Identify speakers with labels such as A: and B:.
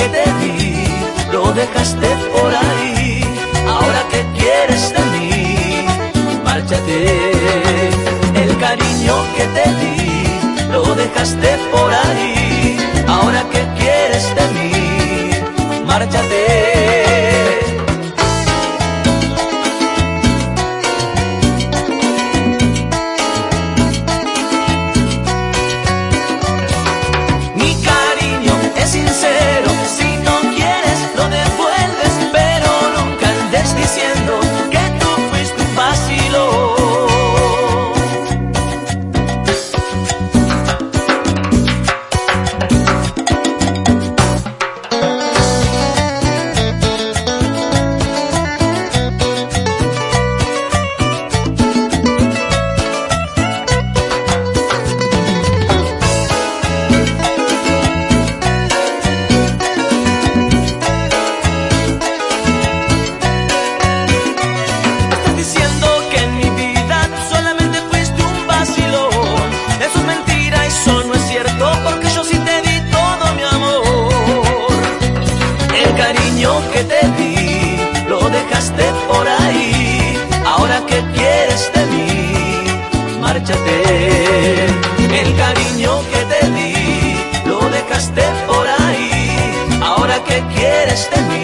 A: que te lo dejaste por ahí. Ahora que quieres de mí, márchate. Que te di, lo dejaste por ahí. Ahora que quieres de mí, márchate. El cariño que te di, lo dejaste por ahí. Ahora que quieres de mí.